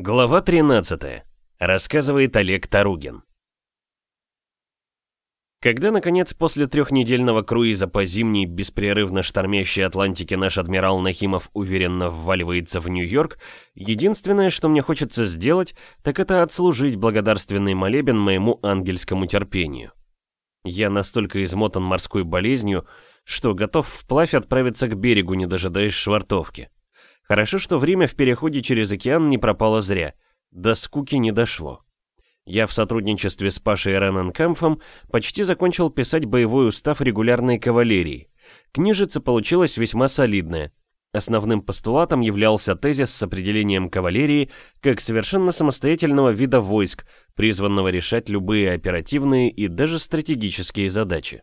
Глава 13. Рассказывает Олег Таругин. Когда, наконец, после трехнедельного круиза по зимней, беспрерывно штормящей Атлантике наш адмирал Нахимов уверенно вваливается в Нью-Йорк, единственное, что мне хочется сделать, так это отслужить благодарственный молебен моему ангельскому терпению. Я настолько измотан морской болезнью, что готов вплавь отправиться к берегу, не дожидаясь швартовки. Хорошо, что время в переходе через океан не пропало зря. До скуки не дошло. Я в сотрудничестве с Пашей Рененкамфом почти закончил писать боевой устав регулярной кавалерии. Книжица получилась весьма солидная. Основным постулатом являлся тезис с определением кавалерии как совершенно самостоятельного вида войск, призванного решать любые оперативные и даже стратегические задачи.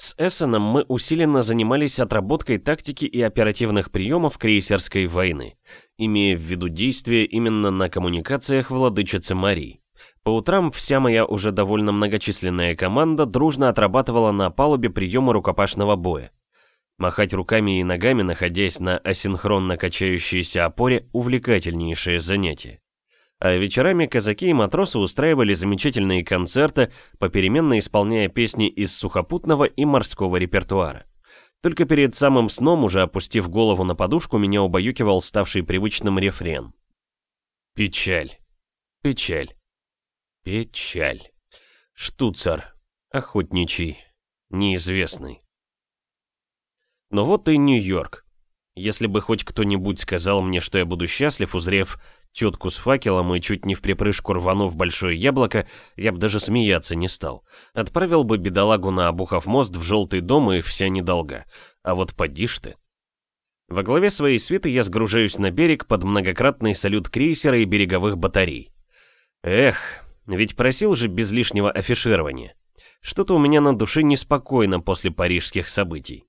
С Эссеном мы усиленно занимались отработкой тактики и оперативных приемов крейсерской войны, имея в виду действия именно на коммуникациях владычицы Марии. По утрам вся моя уже довольно многочисленная команда дружно отрабатывала на палубе приемы рукопашного боя. Махать руками и ногами, находясь на асинхронно качающейся опоре, увлекательнейшее занятие. А вечерами казаки и матросы устраивали замечательные концерты, попеременно исполняя песни из сухопутного и морского репертуара. Только перед самым сном, уже опустив голову на подушку, меня убаюкивал ставший привычным рефрен. Печаль, печаль, печаль. Штуцер, охотничий, неизвестный. Но вот и Нью-Йорк. Если бы хоть кто-нибудь сказал мне, что я буду счастлив, узрев тетку с факелом и чуть не в припрыжку рванув большое яблоко, я бы даже смеяться не стал. Отправил бы бедолагу на Обухов мост в желтый дом и вся недолга. А вот поди ж ты. Во главе своей свиты я сгружаюсь на берег под многократный салют крейсера и береговых батарей. Эх, ведь просил же без лишнего афиширования. Что-то у меня на душе неспокойно после парижских событий.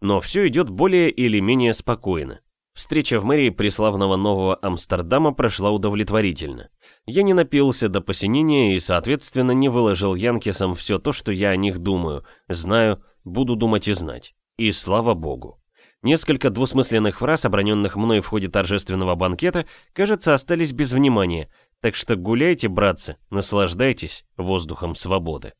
Но все идет более или менее спокойно. Встреча в мэрии преславного Нового Амстердама прошла удовлетворительно. Я не напился до посинения и, соответственно, не выложил Янкисам все то, что я о них думаю, знаю, буду думать и знать. И слава богу. Несколько двусмысленных фраз, оброненных мной в ходе торжественного банкета, кажется, остались без внимания, так что гуляйте, братцы, наслаждайтесь воздухом свободы.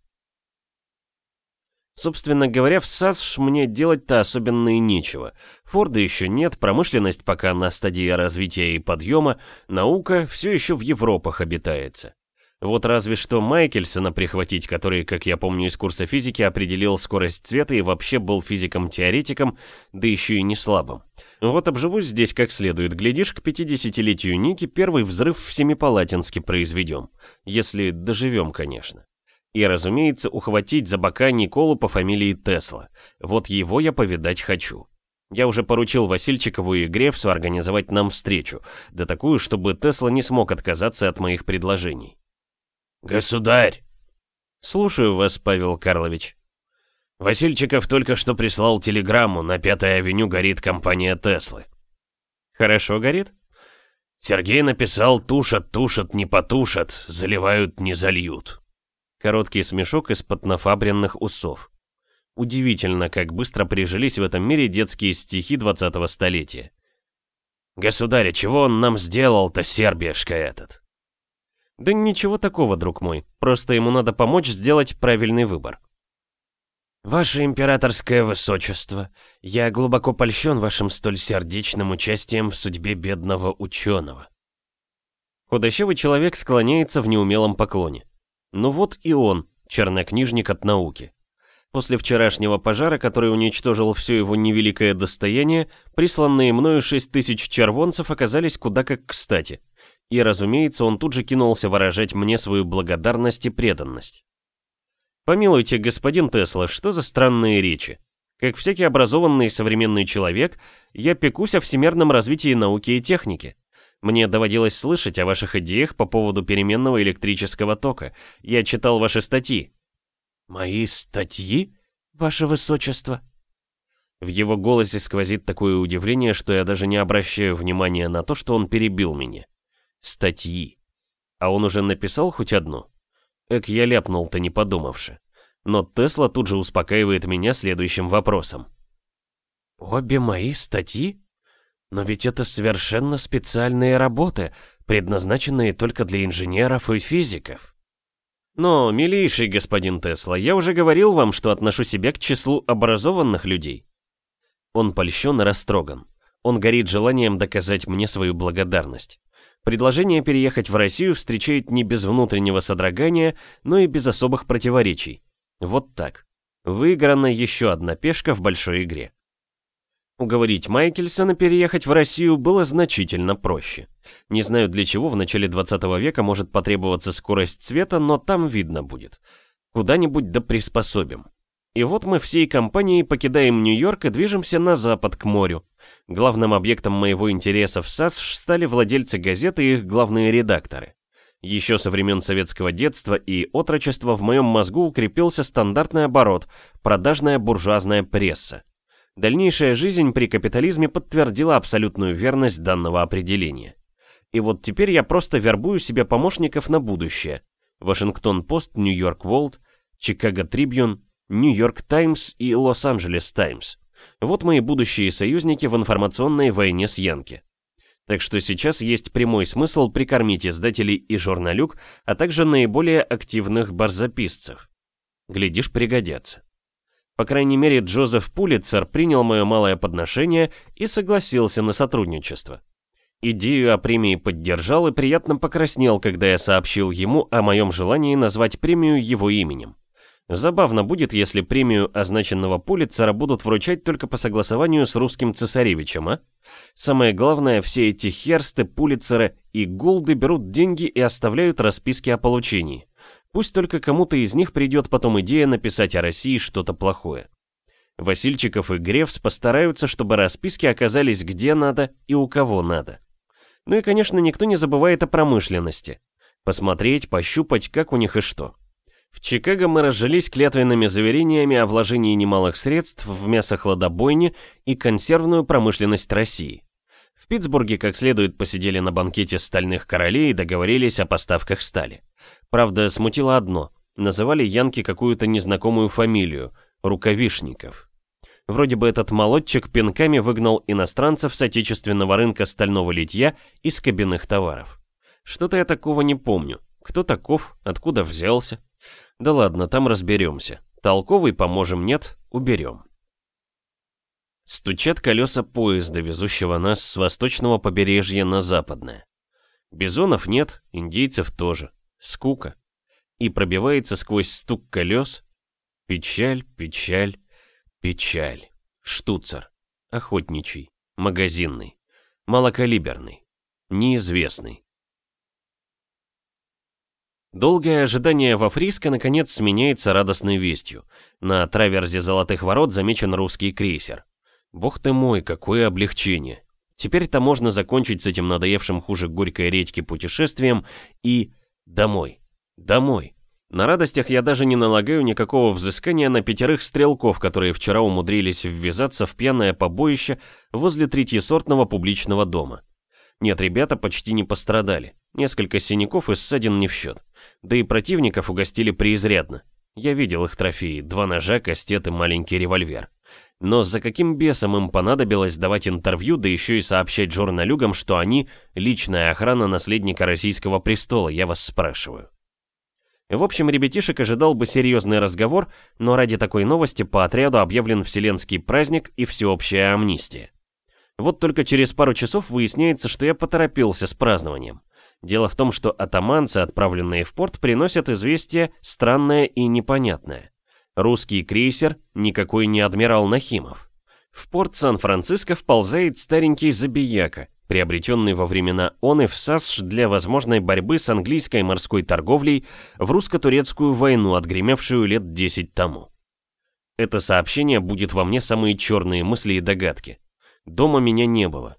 Собственно говоря, в САСШ мне делать-то особенно и нечего. Форда еще нет, промышленность пока на стадии развития и подъема, наука все еще в Европах обитается. Вот разве что Майкельсона прихватить, который, как я помню из курса физики, определил скорость света и вообще был физиком-теоретиком, да еще и не слабым. Вот обживусь здесь как следует, глядишь, к 50-летию Ники первый взрыв в Семипалатинске произведем. Если доживем, конечно. И, разумеется, ухватить за бока Николу по фамилии Тесла. Вот его я повидать хочу. Я уже поручил Васильчикову и Грефсу организовать нам встречу, да такую, чтобы Тесла не смог отказаться от моих предложений. «Государь!» «Слушаю вас, Павел Карлович». «Васильчиков только что прислал телеграмму, на Пятой авеню горит компания Теслы». «Хорошо горит?» Сергей написал «тушат, тушат, не потушат, заливают, не зальют». Короткий смешок из-под нафабренных усов. Удивительно, как быстро прижились в этом мире детские стихи 20-го столетия. «Государь, чего он нам сделал-то, сербешка этот?» «Да ничего такого, друг мой. Просто ему надо помочь сделать правильный выбор». «Ваше императорское высочество, я глубоко польщен вашим столь сердечным участием в судьбе бедного ученого». Худощавый человек склоняется в неумелом поклоне. Ну вот и он, чернокнижник от науки. После вчерашнего пожара, который уничтожил все его невеликое достояние, присланные мною шесть тысяч червонцев оказались куда как кстати. И, разумеется, он тут же кинулся выражать мне свою благодарность и преданность. Помилуйте, господин Тесла, что за странные речи? Как всякий образованный современный человек, я пекусь о всемирном развитии науки и техники. Мне доводилось слышать о ваших идеях по поводу переменного электрического тока. Я читал ваши статьи». «Мои статьи, ваше высочество?» В его голосе сквозит такое удивление, что я даже не обращаю внимания на то, что он перебил меня. Статьи. А он уже написал хоть одну? Эк, я ляпнул-то не подумавши. Но Тесла тут же успокаивает меня следующим вопросом. «Обе мои статьи? Но ведь это совершенно специальные работы, предназначенные только для инженеров и физиков. Но, милейший господин Тесла, я уже говорил вам, что отношу себя к числу образованных людей. Он польщен и растроган. Он горит желанием доказать мне свою благодарность. Предложение переехать в Россию встречает не без внутреннего содрогания, но и без особых противоречий. Вот так. Выиграна еще одна пешка в большой игре. Уговорить Майкельсона переехать в Россию было значительно проще. Не знаю для чего в начале 20 века может потребоваться скорость цвета, но там видно будет. Куда-нибудь да приспособим. И вот мы всей компанией покидаем Нью-Йорк и движемся на запад к морю. Главным объектом моего интереса в САСШ стали владельцы газеты и их главные редакторы. Еще со времен советского детства и отрочества в моем мозгу укрепился стандартный оборот – продажная буржуазная пресса. Дальнейшая жизнь при капитализме подтвердила абсолютную верность данного определения. И вот теперь я просто вербую себе помощников на будущее. Вашингтон-Пост, Нью-Йорк Волт, Чикаго Трибьюн, Нью-Йорк Таймс и Лос-Анджелес Таймс. Вот мои будущие союзники в информационной войне с Янки. Так что сейчас есть прямой смысл прикормить издателей и журналюк, а также наиболее активных барзаписцев. Глядишь, пригодятся. По крайней мере, Джозеф Пулитцер принял мое малое подношение и согласился на сотрудничество. Идею о премии поддержал и приятно покраснел, когда я сообщил ему о моем желании назвать премию его именем. Забавно будет, если премию означенного Пулитцера будут вручать только по согласованию с русским цесаревичем, а? Самое главное, все эти Херсты, Пулитцеры и Гулды берут деньги и оставляют расписки о получении. Пусть только кому-то из них придет потом идея написать о России что-то плохое. Васильчиков и Грефс постараются, чтобы расписки оказались где надо и у кого надо. Ну и, конечно, никто не забывает о промышленности. Посмотреть, пощупать, как у них и что. В Чикаго мы разжились клятвенными заверениями о вложении немалых средств в мясохладобойни и консервную промышленность России. В Питтсбурге как следует посидели на банкете стальных королей и договорились о поставках стали. Правда, смутило одно. Называли янки какую-то незнакомую фамилию – Рукавишников. Вроде бы этот молодчик пинками выгнал иностранцев с отечественного рынка стального литья из кабинных товаров. Что-то я такого не помню. Кто таков, откуда взялся? Да ладно, там разберемся. Толковый поможем, нет, уберем. Стучат колеса поезда, везущего нас с восточного побережья на западное. Бизонов нет, индейцев тоже. Скука. И пробивается сквозь стук колес печаль, печаль, печаль. Штуцер. Охотничий. Магазинный. Малокалиберный. Неизвестный. Долгое ожидание во Фриско наконец сменяется радостной вестью. На траверзе Золотых Ворот замечен русский крейсер. Бог ты мой, какое облегчение. Теперь-то можно закончить с этим надоевшим хуже горькой редьки путешествием и... домой. Домой. На радостях я даже не налагаю никакого взыскания на пятерых стрелков, которые вчера умудрились ввязаться в пьяное побоище возле третьесортного публичного дома. Нет, ребята почти не пострадали. Несколько синяков и ссадин не в счет. Да и противников угостили преизрядно. Я видел их трофеи, два ножа, кастет и маленький револьвер. Но за каким бесом им понадобилось давать интервью, да еще и сообщать журналюгам, что они — личная охрана наследника российского престола, я вас спрашиваю. В общем, ребятишек ожидал бы серьезный разговор, но ради такой новости по отряду объявлен вселенский праздник и всеобщая амнистия. Вот только через пару часов выясняется, что я поторопился с празднованием. Дело в том, что атаманцы, отправленные в порт, приносят известие странное и непонятное. Русский крейсер никакой не адмирал Нахимов. В порт Сан-Франциско вползает старенький забияка, приобретенный во времена он и в САСШ для возможной борьбы с английской морской торговлей в русско-турецкую войну, отгремевшую лет 10 тому. Это сообщение будет во мне самые черные мысли и догадки. Дома меня не было.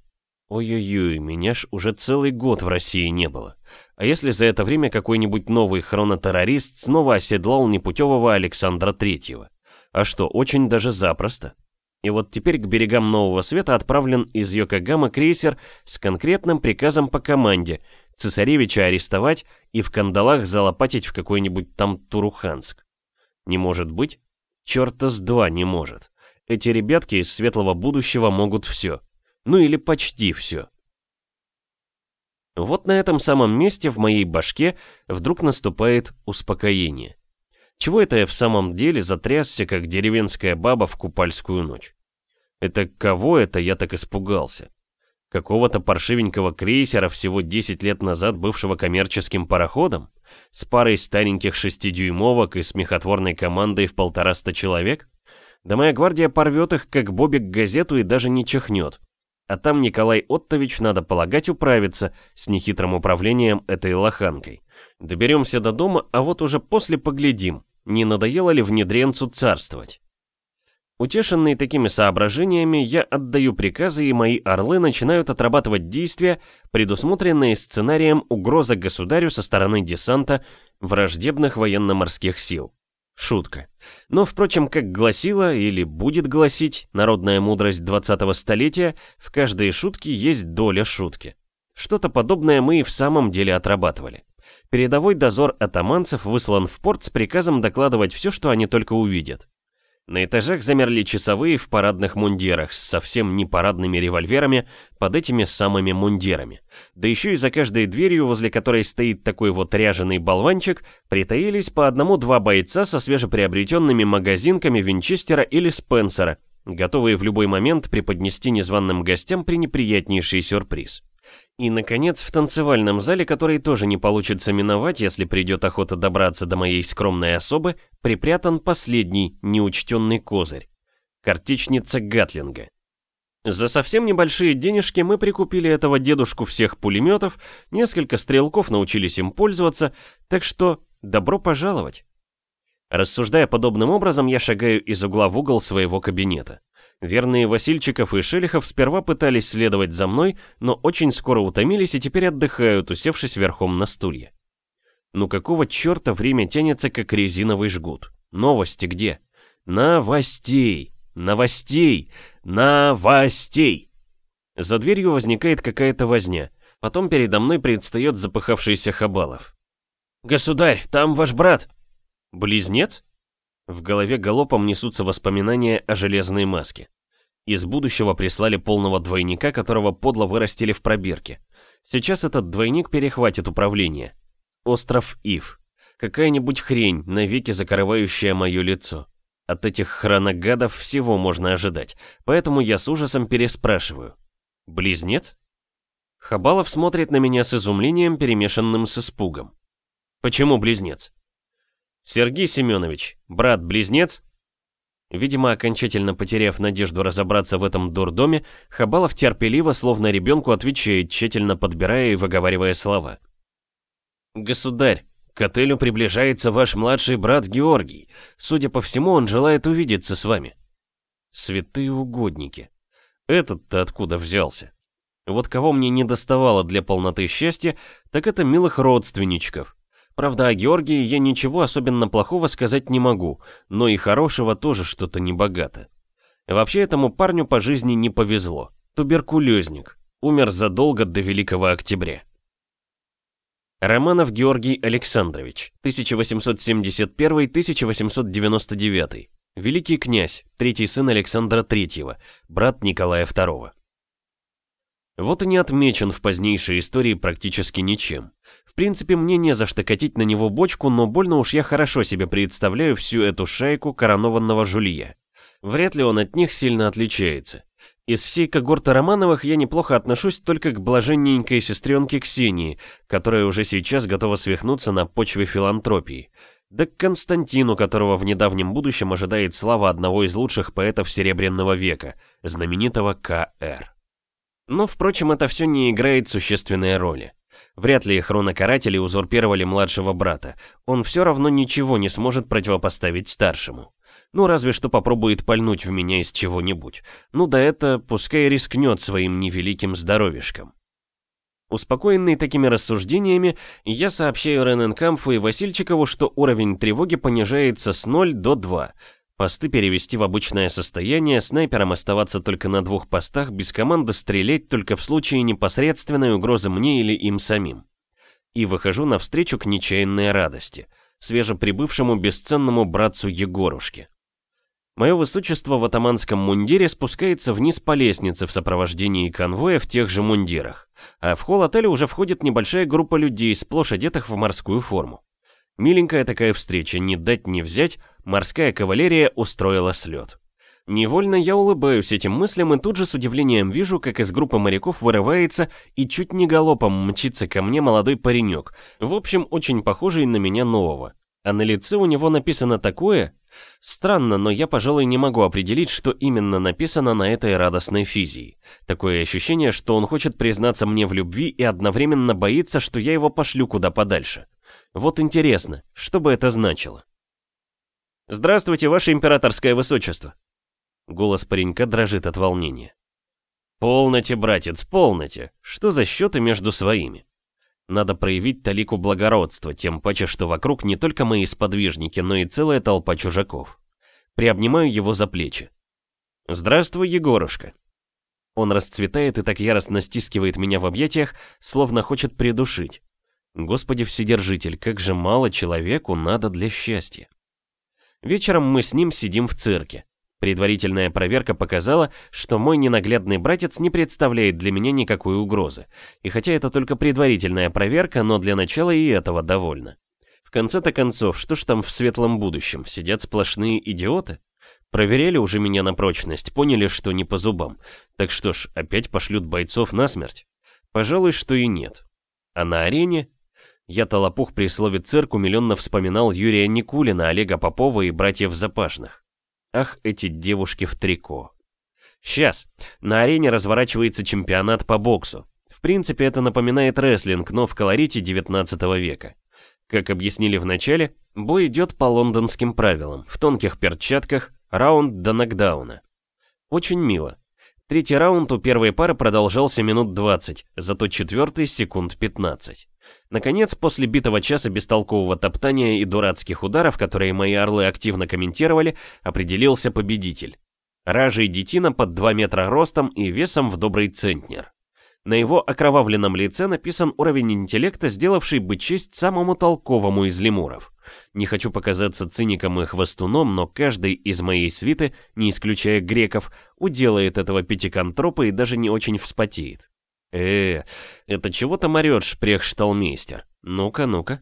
Ой-ой-ой, меня ж уже целый год в России не было. А если за это время какой-нибудь новый хронотеррорист снова оседлал непутевого Александра Третьего? А что, очень даже запросто. И вот теперь к берегам Нового Света отправлен из Йокогама крейсер с конкретным приказом по команде цесаревича арестовать и в кандалах залопатить в какой-нибудь там Туруханск. Не может быть? Черта с два не может. Эти ребятки из светлого будущего могут все. Ну или почти все. Вот на этом самом месте в моей башке вдруг наступает успокоение. Чего это я в самом деле затрясся, как деревенская баба в купальскую ночь? Это кого это я так испугался? Какого-то паршивенького крейсера, всего 10 лет назад бывшего коммерческим пароходом? С парой стареньких шестидюймовок и смехотворной командой в полтораста человек? Да моя гвардия порвет их, как бобик газету и даже не чихнет. А там Николай Оттович, надо полагать, управится с нехитрым управлением этой лоханкой. Доберемся до дома, а вот уже после поглядим, не надоело ли внедренцу царствовать. Утешенный такими соображениями, я отдаю приказы, и мои орлы начинают отрабатывать действия, предусмотренные сценарием угроза государю со стороны десанта враждебных военно-морских сил. Шутка. Но, впрочем, как гласила или будет гласить народная мудрость 20-го столетия, в каждой шутке есть доля шутки. Что-то подобное мы и в самом деле отрабатывали. Передовой дозор атаманцев выслан в порт с приказом докладывать все, что они только увидят. На этажах замерли часовые в парадных мундирах с совсем не парадными револьверами под этими самыми мундирами. Да еще и за каждой дверью, возле которой стоит такой вот ряженый болванчик, притаились по одному-два бойца со свежеприобретенными магазинками Винчестера или Спенсера, готовые в любой момент преподнести незваным гостям пренеприятнейший сюрприз. И, наконец, в танцевальном зале, который тоже не получится миновать, если придет охота добраться до моей скромной особы, припрятан последний неучтенный козырь – картичница Гатлинга. За совсем небольшие денежки мы прикупили этого дедушку всех пулеметов, несколько стрелков научились им пользоваться, так что добро пожаловать. Рассуждая подобным образом, я шагаю из угла в угол своего кабинета. Верные Васильчиков и Шелихов сперва пытались следовать за мной, но очень скоро утомились и теперь отдыхают, усевшись верхом на стулья. Ну какого черта время тянется, как резиновый жгут? Новости где? Новостей! Новостей! Новостей! За дверью возникает какая-то возня. Потом передо мной предстает запыхавшийся Хабалов. «Государь, там ваш брат!» «Близнец?» В голове галопом несутся воспоминания о железной маске. Из будущего прислали полного двойника, которого подло вырастили в пробирке. Сейчас этот двойник перехватит управление. Остров Ив. Какая-нибудь хрень, навеки закрывающая мое лицо. От этих хроногадов всего можно ожидать, поэтому я с ужасом переспрашиваю. Близнец? Хабалов смотрит на меня с изумлением, перемешанным с испугом. Почему близнец? «Сергей Семенович, брат-близнец?» Видимо, окончательно потеряв надежду разобраться в этом дурдоме, Хабалов терпеливо, словно ребенку, отвечает, тщательно подбирая и выговаривая слова. «Государь, к отелю приближается ваш младший брат Георгий. Судя по всему, он желает увидеться с вами». «Святые угодники. Этот-то откуда взялся? Вот кого мне не доставало для полноты счастья, так это милых родственничков. Правда, о Георгии я ничего особенно плохого сказать не могу, но и хорошего тоже что-то небогато. Вообще этому парню по жизни не повезло. Туберкулезник. Умер задолго до Великого Октября. Романов Георгий Александрович, 1871-1899. Великий князь, третий сын Александра III, брат Николая II. Вот и не отмечен в позднейшей истории практически ничем. В принципе, мне не за что катить на него бочку, но больно уж я хорошо себе представляю всю эту шайку коронованного жулья. Вряд ли он от них сильно отличается. Из всей когорты Романовых я неплохо отношусь только к блаженненькой сестренке Ксении, которая уже сейчас готова свихнуться на почве филантропии. Да к Константину, которого в недавнем будущем ожидает слава одного из лучших поэтов Серебряного века, знаменитого К.Р. Но, впрочем, это все не играет существенной роли. Вряд ли хронокаратели узурпировали младшего брата. Он все равно ничего не сможет противопоставить старшему. Ну, разве что попробует пальнуть в меня из чего-нибудь. Ну да это пускай рискнет своим невеликим здоровишком. Успокоенный такими рассуждениями, я сообщаю Рененкамфу и Васильчикову, что уровень тревоги понижается с 0 до 2, Посты перевести в обычное состояние, снайперам оставаться только на двух постах, без команды стрелять только в случае непосредственной угрозы мне или им самим. И выхожу навстречу к нечаянной радости, свежеприбывшему бесценному братцу Егорушке. Мое высочество в атаманском мундире спускается вниз по лестнице в сопровождении конвоя в тех же мундирах, а в холл отеля уже входит небольшая группа людей, сплошь одетых в морскую форму. Миленькая такая встреча, не дать не взять, морская кавалерия устроила слет. Невольно я улыбаюсь этим мыслям и тут же с удивлением вижу, как из группы моряков вырывается и чуть не галопом мчится ко мне молодой паренек, в общем, очень похожий на меня нового. А на лице у него написано такое... Странно, но я, пожалуй, не могу определить, что именно написано на этой радостной физии. Такое ощущение, что он хочет признаться мне в любви и одновременно боится, что я его пошлю куда подальше. Вот интересно, что бы это значило? «Здравствуйте, ваше императорское высочество!» Голос паренька дрожит от волнения. «Полноте, братец, полноте! Что за счеты между своими?» Надо проявить талику благородства, тем паче, что вокруг не только мои сподвижники, но и целая толпа чужаков. Приобнимаю его за плечи. «Здравствуй, Егорушка!» Он расцветает и так яростно стискивает меня в объятиях, словно хочет придушить. Господи Вседержитель, как же мало человеку надо для счастья. Вечером мы с ним сидим в цирке. Предварительная проверка показала, что мой ненаглядный братец не представляет для меня никакой угрозы. И хотя это только предварительная проверка, но для начала и этого довольно. В конце-то концов, что ж там в светлом будущем, сидят сплошные идиоты? Проверяли уже меня на прочность, поняли, что не по зубам. Так что ж, опять пошлют бойцов на смерть? Пожалуй, что и нет. А на арене? Я-то лопух при слове «цирк» умиленно вспоминал Юрия Никулина, Олега Попова и братьев Запашных. Ах, эти девушки в трико. Сейчас. На арене разворачивается чемпионат по боксу. В принципе, это напоминает рестлинг, но в колорите 19 века. Как объяснили в начале, бой идет по лондонским правилам, в тонких перчатках, раунд до нокдауна. Очень мило. Третий раунд у первой пары продолжался минут 20, зато четвертый секунд 15. Наконец, после битого часа бестолкового топтания и дурацких ударов, которые мои орлы активно комментировали, определился победитель. Ражей детина под 2 метра ростом и весом в добрый центнер. На его окровавленном лице написан уровень интеллекта, сделавший бы честь самому толковому из лемуров. Не хочу показаться циником и хвостуном, но каждый из моей свиты, не исключая греков, уделает этого пятиконтропа и даже не очень вспотеет. Э, это чего там орёт шпрехшталмейстер? Ну-ка, ну-ка.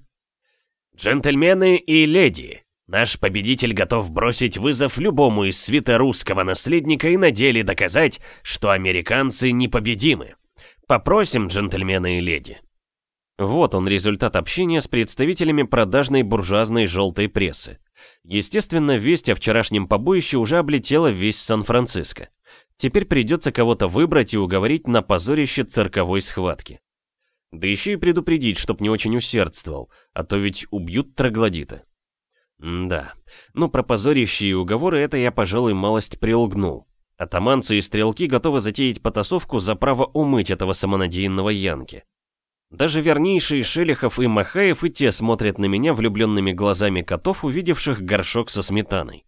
Джентльмены и леди, наш победитель готов бросить вызов любому из свита русского наследника и на деле доказать, что американцы непобедимы. Попросим, джентльмены и леди. Вот он результат общения с представителями продажной буржуазной желтой прессы. Естественно, весть о вчерашнем побоище уже облетела весь Сан-Франциско. Теперь придется кого-то выбрать и уговорить на позорище цирковой схватки. Да еще и предупредить, чтоб не очень усердствовал, а то ведь убьют троглодита. М да, ну про позорище и уговоры это я, пожалуй, малость прилгнул. Атаманцы и стрелки готовы затеять потасовку за право умыть этого самонадеянного Янки. Даже вернейшие Шелихов и Махаев и те смотрят на меня влюбленными глазами котов, увидевших горшок со сметаной.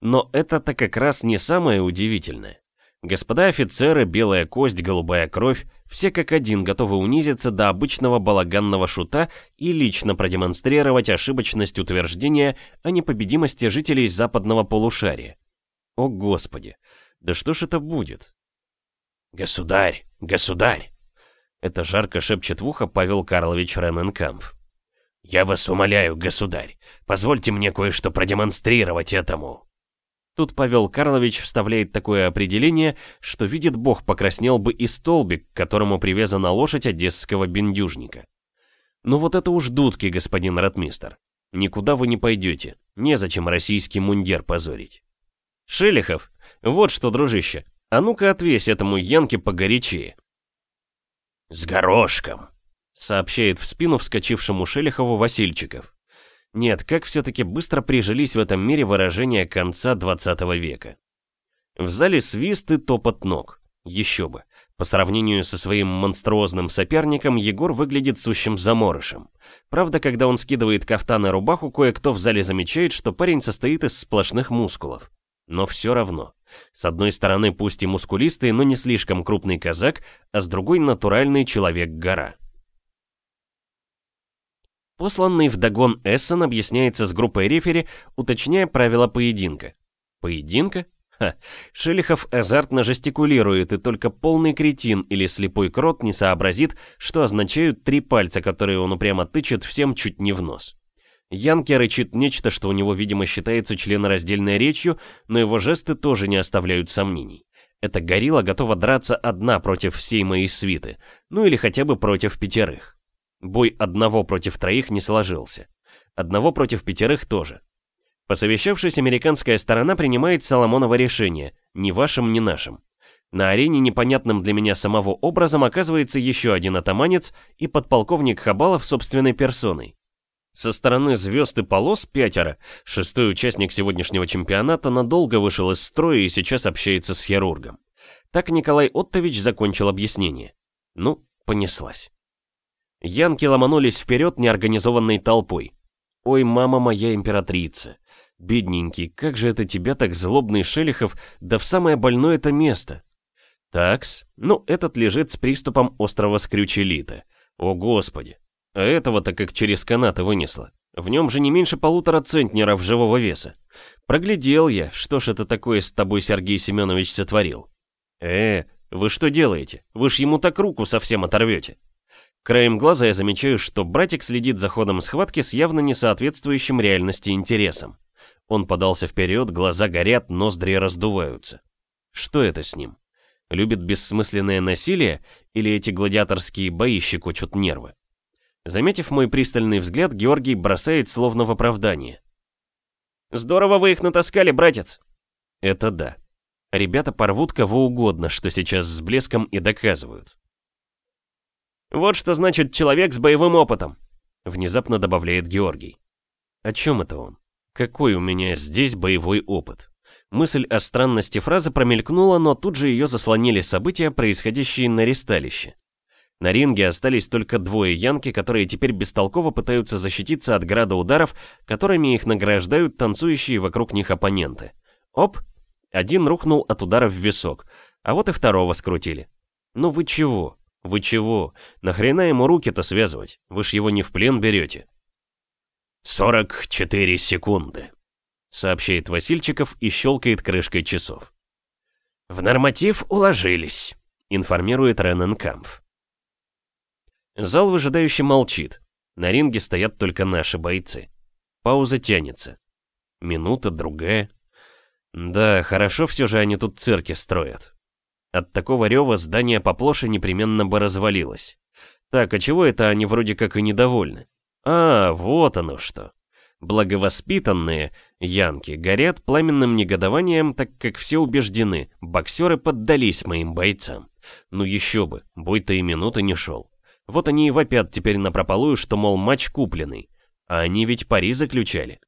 Но это-то как раз не самое удивительное. Господа офицеры, белая кость, голубая кровь, все как один готовы унизиться до обычного балаганного шута и лично продемонстрировать ошибочность утверждения о непобедимости жителей западного полушария. О господи, да что ж это будет? Государь, государь! Это жарко шепчет в ухо Павел Карлович Рененкампф. «Я вас умоляю, государь, позвольте мне кое-что продемонстрировать этому». Тут Павел Карлович вставляет такое определение, что видит бог покраснел бы и столбик, к которому привязана лошадь одесского бендюжника. Ну вот это уж дудки, господин ратмистер. Никуда вы не пойдете, незачем российский мундир позорить. Шелихов, вот что, дружище, а ну-ка отвесь этому Янке погорячее. С горошком, сообщает в спину вскочившему Шелихову Васильчиков. Нет, как все-таки быстро прижились в этом мире выражения конца 20 века. В зале свист и топот ног. Еще бы. По сравнению со своим монструозным соперником, Егор выглядит сущим заморышем. Правда, когда он скидывает кафтан и рубаху, кое-кто в зале замечает, что парень состоит из сплошных мускулов. Но все равно. С одной стороны, пусть и мускулистый, но не слишком крупный казак, а с другой натуральный человек-гора. Посланный в догон Эссен объясняется с группой рефери, уточняя правила поединка. Поединка? Ха, Шелихов азартно жестикулирует, и только полный кретин или слепой крот не сообразит, что означают три пальца, которые он упрямо тычет всем чуть не в нос. Янки рычит нечто, что у него, видимо, считается членораздельной речью, но его жесты тоже не оставляют сомнений. Эта горилла готова драться одна против всей моей свиты, ну или хотя бы против пятерых. Бой одного против троих не сложился. Одного против пятерых тоже. Посовещавшись, американская сторона принимает Соломоново решение, ни вашим, ни нашим. На арене непонятным для меня самого образом оказывается еще один атаманец и подполковник Хабалов собственной персоной. Со стороны звезд и полос пятеро, шестой участник сегодняшнего чемпионата надолго вышел из строя и сейчас общается с хирургом. Так Николай Оттович закончил объяснение. Ну, понеслась. Янки ломанулись вперед неорганизованной толпой. Ой, мама моя императрица. Бедненький, как же это тебя так злобный Шелихов, да в самое больное это место. Такс, ну этот лежит с приступом острого скрючелита. О господи, а этого-то как через канаты вынесло. В нем же не меньше полутора центнеров живого веса. Проглядел я, что ж это такое с тобой Сергей Семенович сотворил. Э, вы что делаете? Вы ж ему так руку совсем оторвете. Краем глаза я замечаю, что братик следит за ходом схватки с явно несоответствующим реальности интересом. Он подался вперед, глаза горят, ноздри раздуваются. Что это с ним? Любит бессмысленное насилие или эти гладиаторские бои щекочут нервы? Заметив мой пристальный взгляд, Георгий бросает словно в оправдание. «Здорово вы их натаскали, братец!» Это да. Ребята порвут кого угодно, что сейчас с блеском и доказывают. «Вот что значит человек с боевым опытом», — внезапно добавляет Георгий. О чем это он? Какой у меня здесь боевой опыт? Мысль о странности фразы промелькнула, но тут же ее заслонили события, происходящие на ресталище. На ринге остались только двое янки, которые теперь бестолково пытаются защититься от града ударов, которыми их награждают танцующие вокруг них оппоненты. Оп! Один рухнул от удара в висок, а вот и второго скрутили. Ну вы чего? Вы чего? Нахрена ему руки-то связывать? Вы ж его не в плен берете. «Сорок четыре секунды», — сообщает Васильчиков и щелкает крышкой часов. «В норматив уложились», — информирует Рененкампф. Зал выжидающе молчит. На ринге стоят только наши бойцы. Пауза тянется. Минута, другая. Да, хорошо все же они тут цирки строят. От такого рева здание поплоше непременно бы развалилось. Так, а чего это они вроде как и недовольны? А, вот оно что. Благовоспитанные янки горят пламенным негодованием, так как все убеждены, боксеры поддались моим бойцам. Ну еще бы, бой-то и минуты не шел. Вот они и вопят теперь напропалую, что, мол, матч купленный. А они ведь пари заключали.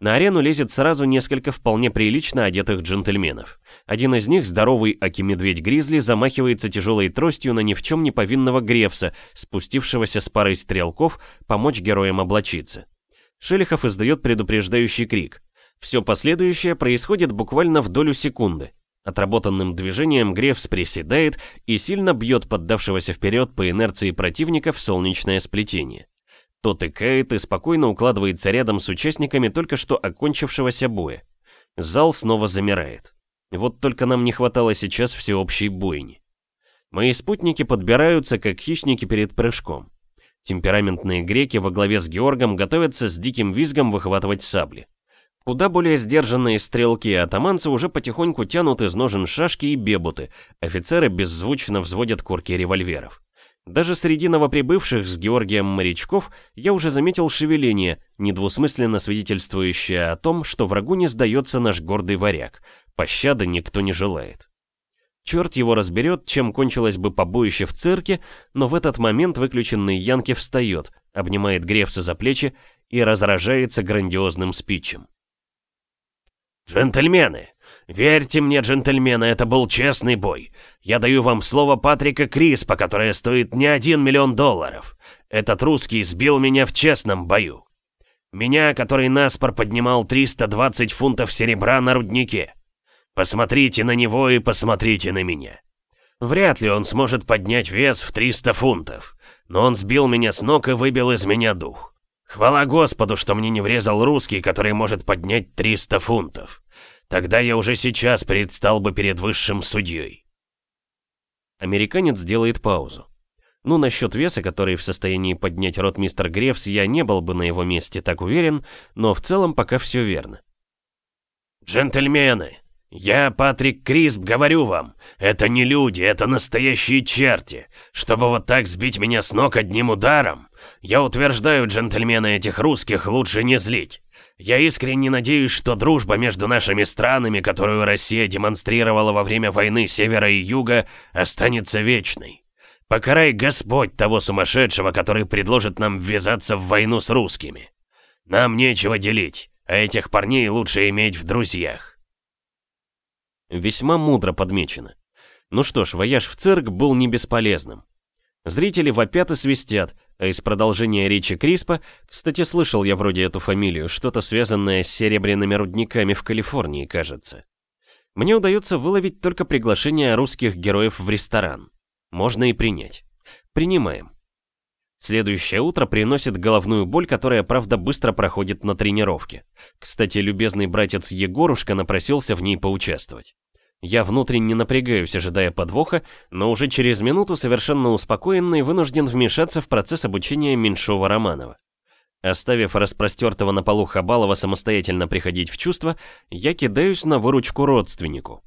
На арену лезет сразу несколько вполне прилично одетых джентльменов. Один из них, здоровый аки-медведь-гризли, замахивается тяжелой тростью на ни в чем не повинного Грефса, спустившегося с парой стрелков, помочь героям облачиться. Шелихов издает предупреждающий крик. Все последующее происходит буквально в долю секунды. Отработанным движением Грефс приседает и сильно бьет поддавшегося вперед по инерции противника в солнечное сплетение. Тот икает и спокойно укладывается рядом с участниками только что окончившегося боя. Зал снова замирает. Вот только нам не хватало сейчас всеобщей бойни. Мои спутники подбираются, как хищники перед прыжком. Темпераментные греки во главе с Георгом готовятся с диким визгом выхватывать сабли. Куда более сдержанные стрелки и атаманцы уже потихоньку тянут из ножен шашки и бебуты, офицеры беззвучно взводят курки револьверов. Даже среди новоприбывших с Георгием морячков я уже заметил шевеление, недвусмысленно свидетельствующее о том, что врагу не сдается наш гордый варяг, пощады никто не желает. Черт его разберет, чем кончилось бы побоище в цирке, но в этот момент выключенный Янки встает, обнимает Гревца за плечи и разражается грандиозным спичем. «Джентльмены! Верьте мне, джентльмены, это был честный бой. Я даю вам слово Патрика Криспа, которое стоит не один миллион долларов. Этот русский сбил меня в честном бою. Меня, который наспор поднимал 320 фунтов серебра на руднике. Посмотрите на него и посмотрите на меня. Вряд ли он сможет поднять вес в 300 фунтов, но он сбил меня с ног и выбил из меня дух. Хвала Господу, что мне не врезал русский, который может поднять 300 фунтов. Тогда я уже сейчас предстал бы перед высшим судьей. Американец делает паузу. Ну, насчет веса, который в состоянии поднять рот мистер Грефс, я не был бы на его месте так уверен, но в целом пока все верно. «Джентльмены, я, Патрик Крисп, говорю вам, это не люди, это настоящие черти. Чтобы вот так сбить меня с ног одним ударом, я утверждаю, джентльмены, этих русских лучше не злить. Я искренне надеюсь, что дружба между нашими странами, которую Россия демонстрировала во время войны Севера и Юга, останется вечной. Покарай Господь того сумасшедшего, который предложит нам ввязаться в войну с русскими. Нам нечего делить, а этих парней лучше иметь в друзьях. Весьма мудро подмечено. Ну что ж, вояж в цирк был не бесполезным. Зрители вопят и свистят, а из продолжения речи Криспа, кстати, слышал я вроде эту фамилию, что-то связанное с серебряными рудниками в Калифорнии, кажется. Мне удается выловить только приглашение русских героев в ресторан. Можно и принять. Принимаем. Следующее утро приносит головную боль, которая, правда, быстро проходит на тренировке. Кстати, любезный братец Егорушка напросился в ней поучаствовать. Я внутренне напрягаюсь, ожидая подвоха, но уже через минуту совершенно успокоенный вынужден вмешаться в процесс обучения Меньшова-Романова. Оставив распростертого на полу Хабалова самостоятельно приходить в чувство, я кидаюсь на выручку родственнику.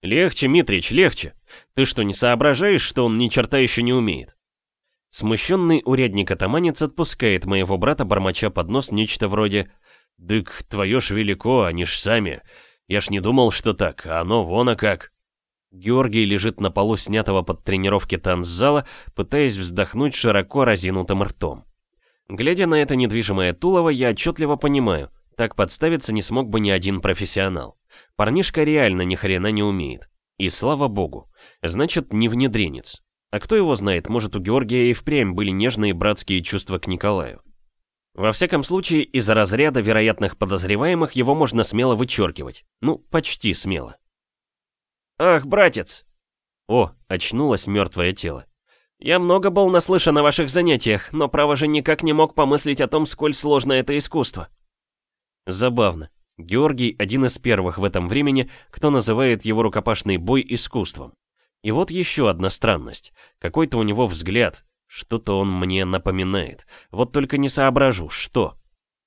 «Легче, Митрич, легче. Ты что, не соображаешь, что он ни черта еще не умеет?» Смущенный урядник-атаманец отпускает моего брата, бормоча под нос нечто вроде «Дык, твое ж велико, они ж сами. Я ж не думал, что так, а оно вон а как». Георгий лежит на полу снятого под тренировки танцзала, пытаясь вздохнуть широко разинутым ртом. Глядя на это недвижимое тулово, я отчетливо понимаю, так подставиться не смог бы ни один профессионал. Парнишка реально ни хрена не умеет. И слава богу. Значит, не внедренец. А кто его знает, может у Георгия и впрямь были нежные братские чувства к Николаю. Во всяком случае, из-за разряда вероятных подозреваемых его можно смело вычеркивать. Ну, почти смело. «Ах, братец!» О, очнулось мертвое тело. «Я много был наслышан о ваших занятиях, но право же никак не мог помыслить о том, сколь сложно это искусство». Забавно. Георгий один из первых в этом времени, кто называет его рукопашный бой искусством. И вот еще одна странность. Какой-то у него взгляд. Что-то он мне напоминает. Вот только не соображу, что.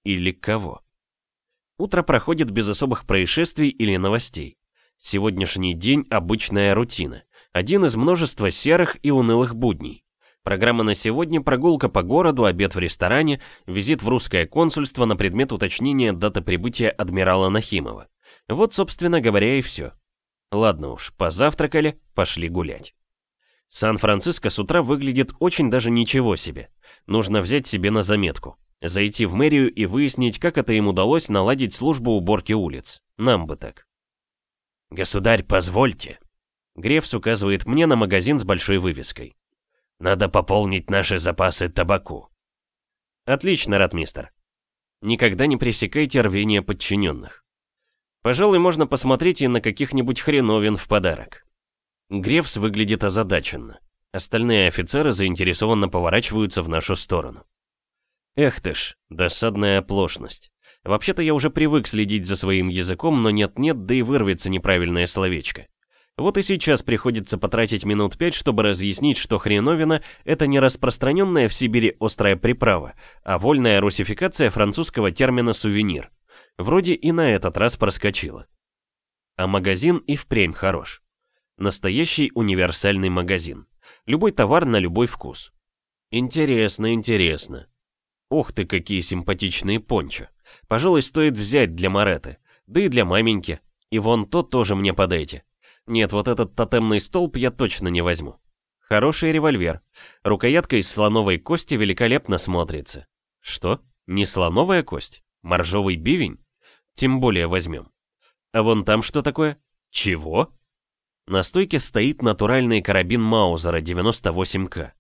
Или кого. Утро проходит без особых происшествий или новостей. Сегодняшний день – обычная рутина. Один из множества серых и унылых будней. Программа на сегодня – прогулка по городу, обед в ресторане, визит в русское консульство на предмет уточнения даты прибытия адмирала Нахимова. Вот, собственно говоря, и все. Ладно уж, позавтракали, пошли гулять. Сан-Франциско с утра выглядит очень даже ничего себе. Нужно взять себе на заметку. Зайти в мэрию и выяснить, как это им удалось наладить службу уборки улиц. Нам бы так. «Государь, позвольте». Грефс указывает мне на магазин с большой вывеской. «Надо пополнить наши запасы табаку». «Отлично, ратмистер. Никогда не пресекайте рвение подчиненных. Пожалуй, можно посмотреть и на каких-нибудь хреновин в подарок. Грефс выглядит озадаченно. Остальные офицеры заинтересованно поворачиваются в нашу сторону. Эх ты ж, досадная оплошность. Вообще-то я уже привык следить за своим языком, но нет-нет, да и вырвется неправильное словечко. Вот и сейчас приходится потратить минут пять, чтобы разъяснить, что хреновина – это не распространенная в Сибири острая приправа, а вольная русификация французского термина «сувенир». Вроде и на этот раз проскочила. А магазин и впрямь хорош. Настоящий универсальный магазин. Любой товар на любой вкус. Интересно, интересно. Ух ты, какие симпатичные пончо. Пожалуй, стоит взять для Мареты. Да и для маменьки. И вон тот тоже мне подайте. Нет, вот этот тотемный столб я точно не возьму. Хороший револьвер. Рукоятка из слоновой кости великолепно смотрится. Что? Не слоновая кость? Моржовый бивень? Тем более возьмем. А вон там что такое? Чего? На стойке стоит натуральный карабин Маузера 98К.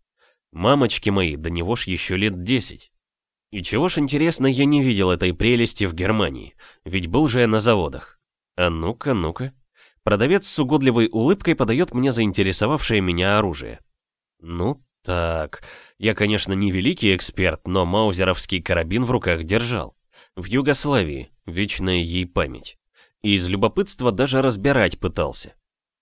Мамочки мои, до него ж еще лет 10. И чего ж интересно, я не видел этой прелести в Германии, ведь был же я на заводах. А ну-ка, ну-ка. Продавец с угодливой улыбкой подает мне заинтересовавшее меня оружие. Ну так, я, конечно, не великий эксперт, но маузеровский карабин в руках держал. В Югославии, вечная ей память. и из любопытства даже разбирать пытался.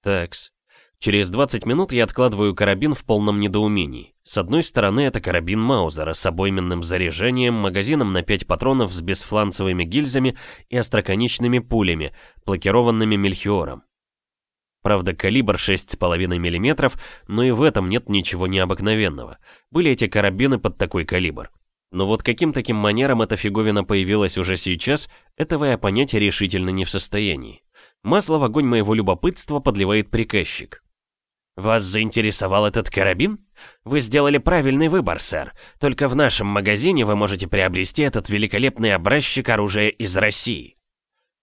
Такс. Через 20 минут я откладываю карабин в полном недоумении. С одной стороны это карабин Маузера с обойменным заряжением, магазином на 5 патронов с бесфланцевыми гильзами и остроконечными пулями, блокированными мельхиором. Правда, калибр 6,5 мм, но и в этом нет ничего необыкновенного. Были эти карабины под такой калибр. Но вот каким таким манером эта фиговина появилась уже сейчас, этого я понять решительно не в состоянии. Масло в огонь моего любопытства подливает приказчик. «Вас заинтересовал этот карабин? Вы сделали правильный выбор, сэр. Только в нашем магазине вы можете приобрести этот великолепный образчик оружия из России».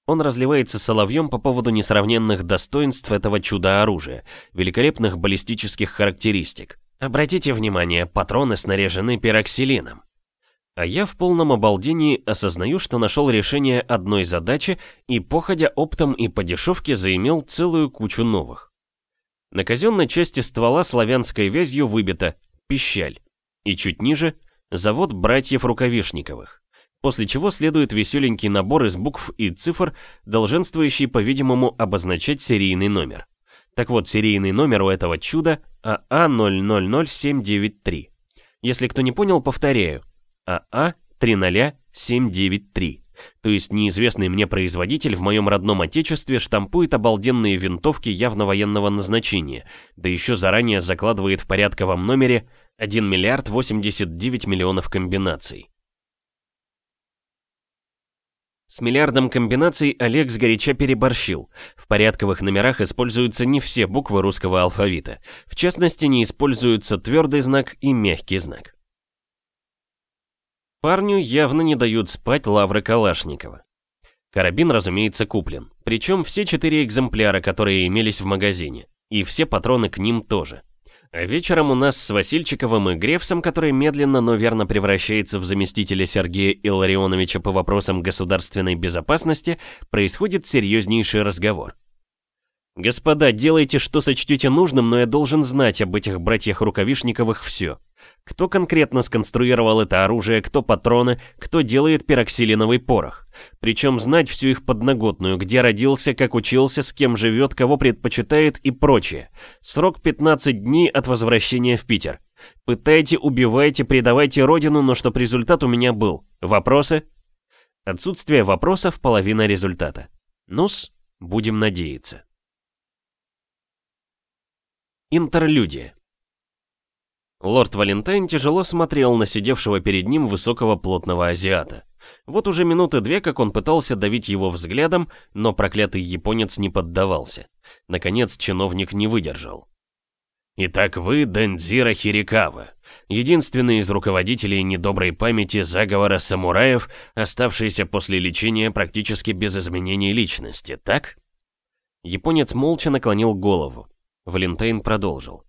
Он разливается соловьем по поводу несравненных достоинств этого чуда-оружия, великолепных баллистических характеристик. Обратите внимание, патроны снаряжены пероксилином. А я в полном обалдении осознаю, что нашел решение одной задачи и, походя оптом и по дешевке, заимел целую кучу новых. На казенной части ствола славянской вязью выбито «Пищаль» и чуть ниже «Завод братьев Рукавишниковых», после чего следует веселенький набор из букв и цифр, долженствующий, по-видимому, обозначать серийный номер. Так вот, серийный номер у этого чуда АА000793. Если кто не понял, повторяю – АА 300793. То есть неизвестный мне производитель в моем родном отечестве штампует обалденные винтовки явно военного назначения, да еще заранее закладывает в порядковом номере 1 миллиард 89 миллионов комбинаций. С миллиардом комбинаций Олег сгоряча переборщил. В порядковых номерах используются не все буквы русского алфавита. В частности, не используются твердый знак и мягкий знак. Парню явно не дают спать лавры Калашникова. Карабин, разумеется, куплен. Причем все четыре экземпляра, которые имелись в магазине. И все патроны к ним тоже. А вечером у нас с Васильчиковым и Грефсом, который медленно, но верно превращается в заместителя Сергея Илларионовича по вопросам государственной безопасности, происходит серьезнейший разговор. «Господа, делайте, что сочтете нужным, но я должен знать об этих братьях Рукавишниковых все. Кто конкретно сконструировал это оружие, кто патроны, кто делает пероксилиновый порох. Причем знать всю их подноготную, где родился, как учился, с кем живет, кого предпочитает и прочее. Срок 15 дней от возвращения в Питер. Пытайте, убивайте, предавайте родину, но чтоб результат у меня был. Вопросы? Отсутствие вопросов – половина результата. Ну-с, будем надеяться. Интерлюдия. Лорд Валентайн тяжело смотрел на сидевшего перед ним высокого плотного азиата. Вот уже минуты две, как он пытался давить его взглядом, но проклятый японец не поддавался. Наконец чиновник не выдержал. «Итак вы Дэнзира Хирикава, единственный из руководителей недоброй памяти заговора самураев, оставшийся после лечения практически без изменений личности, так?» Японец молча наклонил голову. Валентайн продолжил.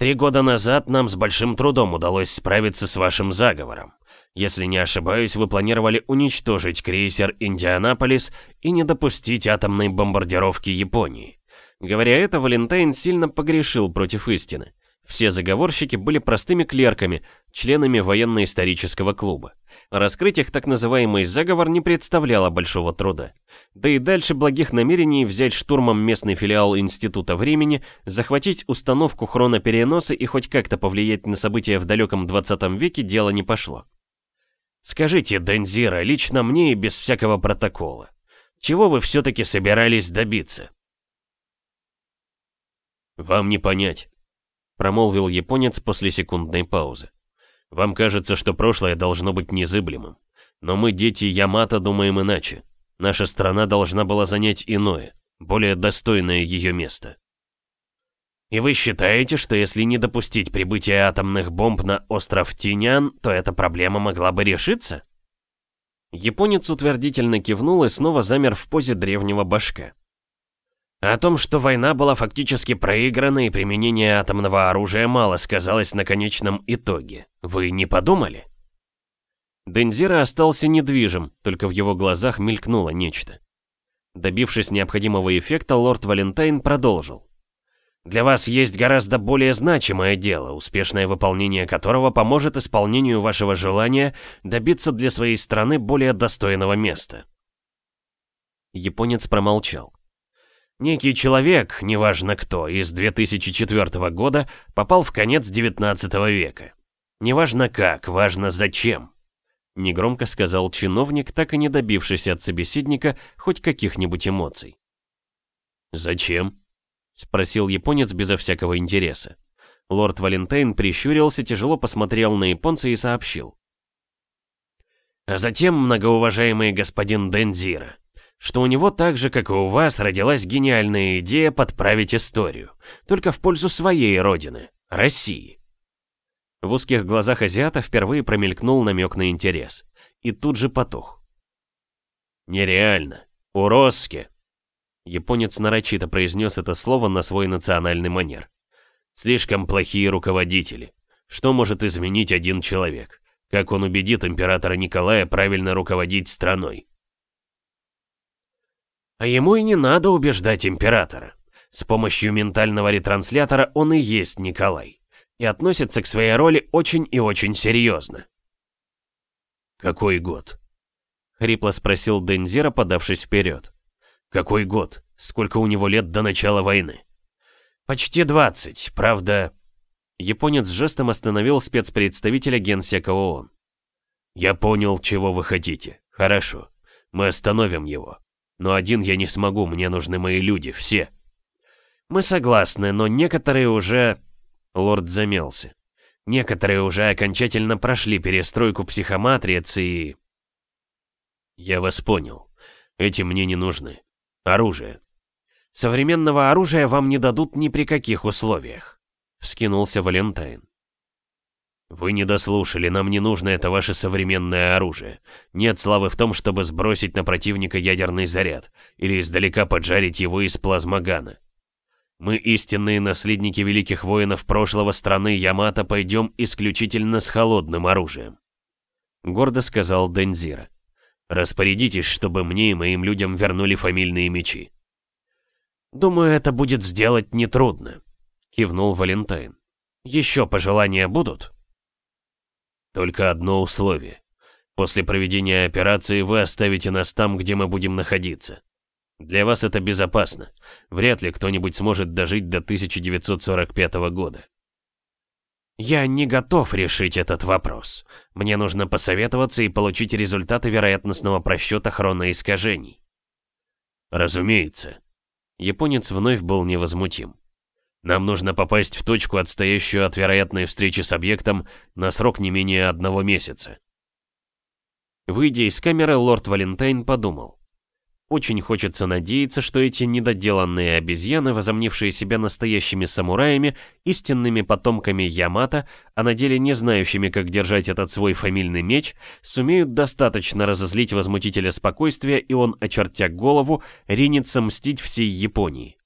«Три года назад нам с большим трудом удалось справиться с вашим заговором. Если не ошибаюсь, вы планировали уничтожить крейсер «Индианаполис» и не допустить атомной бомбардировки Японии. Говоря это, Валентайн сильно погрешил против истины. Все заговорщики были простыми клерками, членами военно-исторического клуба. Раскрыть их так называемый заговор не представляло большого труда. Да и дальше благих намерений взять штурмом местный филиал Института времени, захватить установку хронопереноса и хоть как-то повлиять на события в далеком 20 веке дело не пошло. Скажите, Дензира, лично мне и без всякого протокола, чего вы все-таки собирались добиться? Вам не понять промолвил японец после секундной паузы. «Вам кажется, что прошлое должно быть незыблемым. Но мы, дети Ямато, думаем иначе. Наша страна должна была занять иное, более достойное ее место». «И вы считаете, что если не допустить прибытия атомных бомб на остров Тинян, то эта проблема могла бы решиться?» Японец утвердительно кивнул и снова замер в позе древнего башка. О том, что война была фактически проиграна и применение атомного оружия мало сказалось на конечном итоге. Вы не подумали? Дензира остался недвижим, только в его глазах мелькнуло нечто. Добившись необходимого эффекта, лорд Валентайн продолжил. Для вас есть гораздо более значимое дело, успешное выполнение которого поможет исполнению вашего желания добиться для своей страны более достойного места. Японец промолчал. Некий человек, неважно кто, из 2004 года попал в конец 19 века. Неважно как, важно зачем. Негромко сказал чиновник, так и не добившись от собеседника хоть каких-нибудь эмоций. «Зачем?» — спросил японец безо всякого интереса. Лорд Валентайн прищурился, тяжело посмотрел на японца и сообщил. А затем, многоуважаемый господин Дензира, что у него так же, как и у вас, родилась гениальная идея подправить историю, только в пользу своей родины, России. В узких глазах азиата впервые промелькнул намек на интерес. И тут же потух. «Нереально. Уросски!» Японец нарочито произнес это слово на свой национальный манер. Слишком плохие руководители. Что может изменить один человек? Как он убедит императора Николая правильно руководить страной? А ему и не надо убеждать императора. С помощью ментального ретранслятора он и есть Николай. И относится к своей роли очень и очень серьезно. «Какой год?» — хрипло спросил Дензира, подавшись вперед. «Какой год? Сколько у него лет до начала войны?» «Почти 20, правда...» Японец жестом остановил спецпредставителя генсека ООН. «Я понял, чего вы хотите. Хорошо. Мы остановим его. Но один я не смогу, мне нужны мои люди, все». «Мы согласны, но некоторые уже...» Лорд замялся. «Некоторые уже окончательно прошли перестройку психоматрицы и...» «Я вас понял. Эти мне не нужны. Оружие. Современного оружия вам не дадут ни при каких условиях», — вскинулся Валентайн. «Вы не дослушали, нам не нужно это ваше современное оружие. Нет славы в том, чтобы сбросить на противника ядерный заряд или издалека поджарить его из плазмогана. Мы, истинные наследники великих воинов прошлого страны Ямато, пойдем исключительно с холодным оружием», — гордо сказал Дензира. «Распорядитесь, чтобы мне и моим людям вернули фамильные мечи». «Думаю, это будет сделать нетрудно», — кивнул Валентайн. «Еще пожелания будут?» «Только одно условие. После проведения операции вы оставите нас там, где мы будем находиться. Для вас это безопасно. Вряд ли кто-нибудь сможет дожить до 1945 года». «Я не готов решить этот вопрос. Мне нужно посоветоваться и получить результаты вероятностного просчета хроноискажений». «Разумеется», Японец вновь был невозмутим. Нам нужно попасть в точку, отстоящую от вероятной встречи с объектом, на срок не менее одного месяца. Выйдя из камеры, лорд Валентайн подумал. Очень хочется надеяться, что эти недоделанные обезьяны, возомнившие себя настоящими самураями, истинными потомками Ямато, а на деле не знающими, как держать этот свой фамильный меч, сумеют достаточно разозлить возмутителя спокойствия, и он, очертя голову, ринется мстить всей Японии.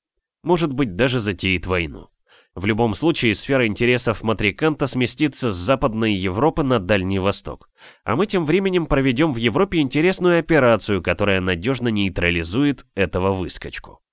Может быть, даже затеет войну. В любом случае, сфера интересов Матриканта сместится с Западной Европы на Дальний Восток. А мы тем временем проведем в Европе интересную операцию, которая надежно нейтрализует этого выскочку.